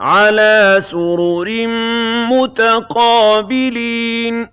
عَلَىٰ سُرُرٍ مُّتَقَابِلِينَ.